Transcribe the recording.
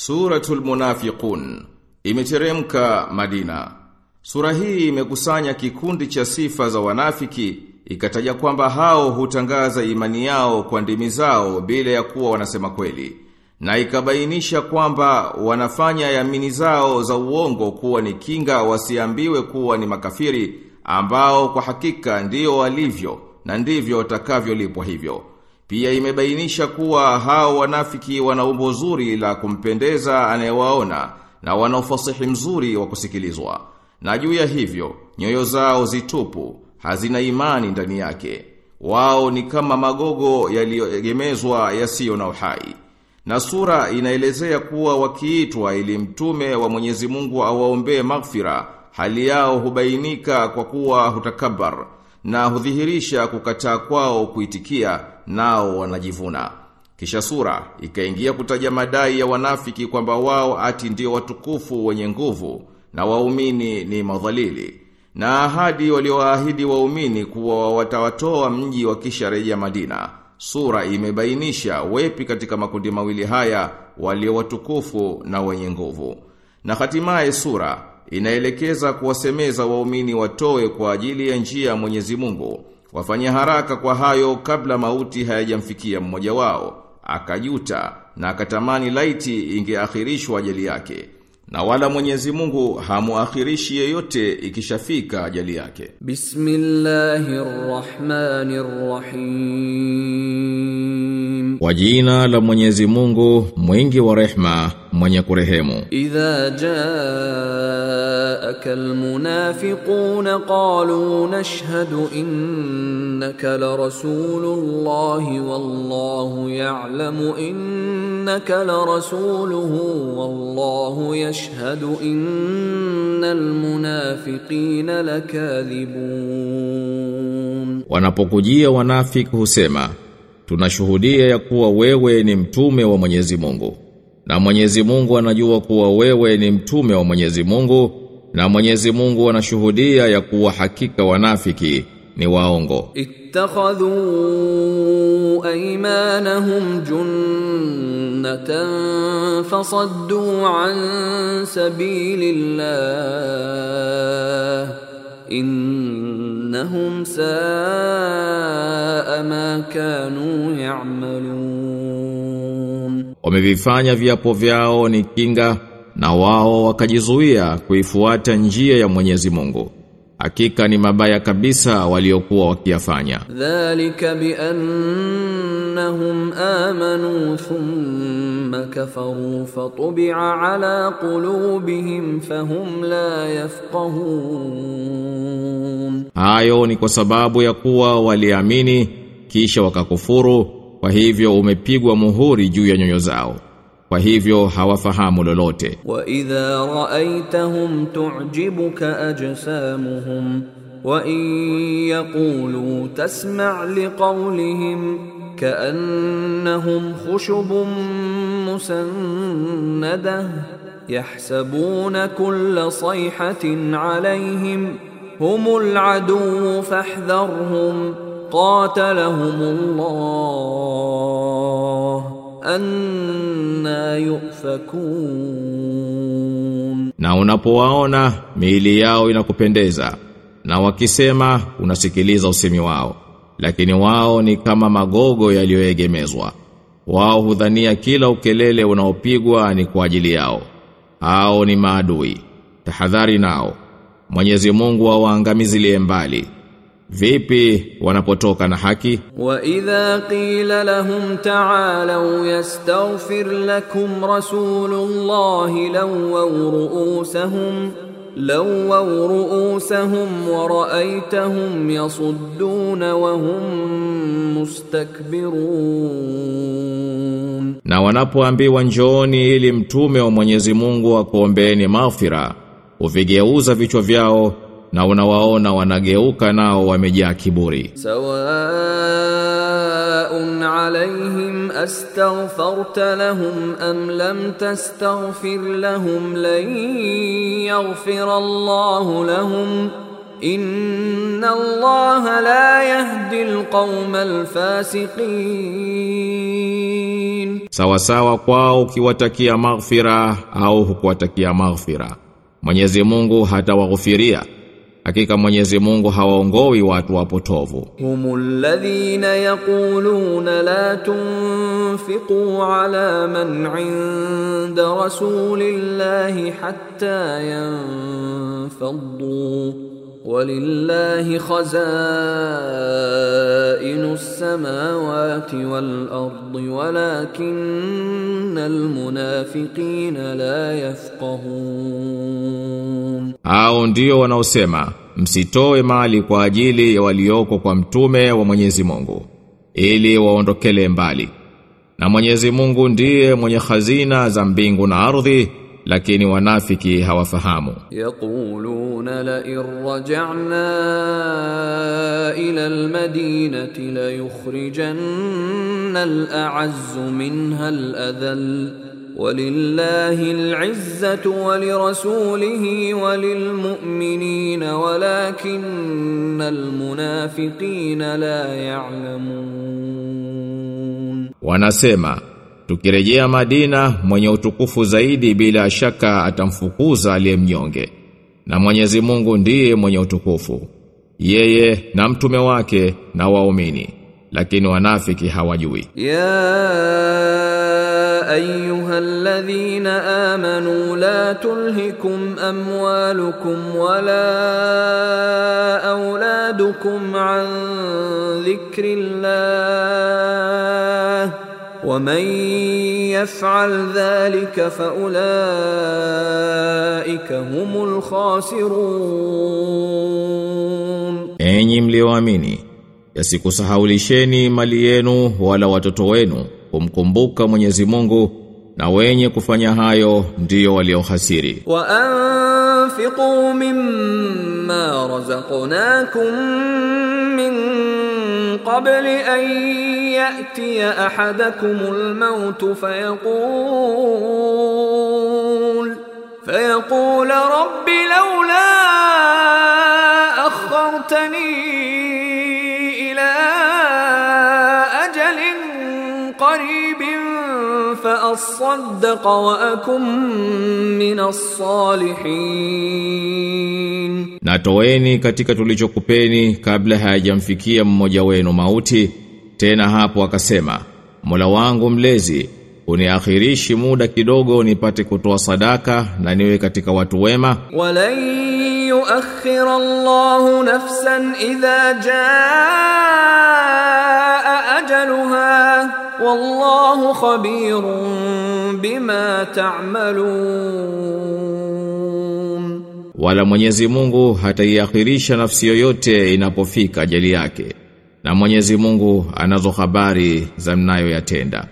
Suratul Munafiqun imeteremka Madina. Sura hii imekusanya kikundi cha sifa za wanafiki ikataja kwamba hao hutangaza imani yao kwa ndimi zao bila ya kuwa wanasema kweli na ikabainisha kwamba wanafanya yamini zao za uongo kuwa ni kinga wasiambiwe kuwa ni makafiri ambao kwa hakika ndio walivyo na ndivyo watakavyolipwa hivyo. Pia imebainisha kuwa hao wanafiki wana umbo zuri la kumpendeza anayewaona na wana ufasihi mzuri wa kusikilizwa. Na juu ya hivyo, nyoyo zao zitupu, hazina imani ndani yake. Wao ni kama magogo yaliyoegemezwa yasiyo na uhai. Na sura inaelezea kuwa wakiitwa ili mtume wa Mwenyezi Mungu awaombee maghfira, hali yao hubainika kwa kuwa hutakabar na hudhihirisha kukataa kwao kuitikia nao wanajivuna. Kisha sura ikaingia kutaja madai ya wanafiki kwamba wao ati ndio watukufu wenye nguvu na waumini ni madhalili. Na ahadi walioahidi waumini kuwa watawatoa mji wa kisha reja Madina. Sura imebainisha wepi katika makundi mawili haya walio watukufu na wenye nguvu. Na hatimaye sura inaelekeza kuwasemeza waumini watoe kwa ajili ya njia ya Mwenyezi Mungu. Wafanye haraka kwa hayo kabla mauti hayajamfikia mmoja wao. Akajuta na akatamani laiti ingeakhirishwa ajali yake. Na wala Mwenyezi Mungu hamuakhirishi yeyote ikishafika ajali yake. Bismillahirrahmanirrahim. Kwa jina la Mwenyezi Mungu, mwingi wa rehma, mwenye kurehemu. Idha jaaka almunafiquna المنافقون قالوا نشهد انك لرسول الله والله يعلم انك لرسوله والله يشهد ان المنافقين لكاذبون Wanapokujia wanafiki husema, tunashuhudia ya kuwa wewe ni mtume wa Mwenyezi Mungu. Na Mwenyezi Mungu anajua kuwa wewe ni mtume wa Mwenyezi Mungu na Mwenyezi Mungu anashuhudia ya kuwa hakika wanafiki ni waongo. Ittakhadhu aymanahum junnatan fasaddu an sabilillah innahum saa ma kanu ya'malun Wamevifanya viapo vyao ni kinga na wao wakajizuia kuifuata njia ya Mwenyezi Mungu. Hakika ni mabaya kabisa waliokuwa wakiyafanya. Dhalika biannahum amanu thumma kafaru fatubi'a ala qulubihim fahum la yafqahun. Hayo ni kwa sababu ya kuwa waliamini kisha wakakufuru, kwa hivyo umepigwa muhuri juu ya nyoyo zao. Kwa hivyo hawafahamu lolote. Wa idha ra'aytahum tu'jibuka ajsamuhum wa in yaqulu tasma' liqawlihim ka'annahum khushubun musannadah yahsabuna kulla sayhatin 'alayhim humul 'aduwwu fahdharhum qatalahumullah anna yufakun. Na unapowaona miili yao inakupendeza na wakisema unasikiliza usemi wao lakini wao ni kama magogo yaliyoegemezwa. Wao hudhania kila ukelele unaopigwa ni kwa ajili yao. Hao ni maadui. Tahadhari nao. Mwenyezi Mungu awaangamizilie mbali Vipi wanapotoka na haki? Wa idha qila lahum ta'alu yastaghfir lakum rasulullahi lawaw ru'usahum lawaw ru'usahum wa ra'aytahum yasudduna wa hum mustakbirun. Na wanapoambiwa njooni ili mtume wa Mwenyezi Mungu akuombeeni maghfira, uvigeuza vichwa vyao na unawaona wanageuka nao wamejaa kiburi. Sawaa'un 'alayhim astaghfarta lahum am lam tastaghfir lahum lan yaghfira Allahu lahum. Inna Allaha la yahdi alqawma alfasiqin, sawa sawa kwao ukiwatakia maghfira au hukuwatakia maghfira. Mwenyezi Mungu hatawaghufiria hakika Mwenyezi Mungu hawaongoi watu wapotovu هم الذين يقولون لا تنفقوا على من عند رسول الله حتى ينفضوا ولله خزائن السماوات والأرض ولكن المنافقين لا يفقهون Hao ndio wanaosema msitoe mali kwa ajili ya walioko kwa mtume wa Mwenyezi Mungu ili waondokele mbali. Na Mwenyezi Mungu ndiye mwenye hazina za mbingu na ardhi lakini wanafiki hawafahamu. Yaquluna la irja'na ila almadinati la yukhrijanna al-a'azzu minha al-adhall ولله العزة ولرسوله وللمؤمنين ولكن المنافقين لا يعلمون Wanasema tukirejea Madina mwenye utukufu zaidi bila shaka atamfukuza aliye mnyonge. Na Mwenyezi Mungu ndiye mwenye utukufu. Yeye na mtume wake na waumini. Lakini wanafiki hawajui. يا أيها الذين آمنوا لا تلهكم أموالكم ولا أولادكم عن ذكر الله ومن يفعل ذلك فأولئك هم الخاسرون. Enyi mlioamini, yasikusahaulisheni mali yenu wala watoto wenu. kumkumbuka Mwenyezi Mungu na wenye kufanya hayo ndiyo waliohasiri. وأنفقوا مما رزقناكم من قبل أن يأتي أحدكم الموت فيقول فيقول رب لولا أخرتني إلى قريب fa asaddaq من الصالحين. min katika tulichokupeni kabla hayajamfikia mmoja wenu mauti. Tena hapo akasema, Mola wangu mlezi uniakhirishi muda kidogo nipate kutoa sadaka na niwe katika watu wema walan yuakhir Allah nafsan idha jaa wallahu khabirun bima ta'malun, wala Mwenyezi Mungu hataiakhirisha nafsi yoyote inapofika ajali yake, na Mwenyezi Mungu anazo habari za mnayoyatenda.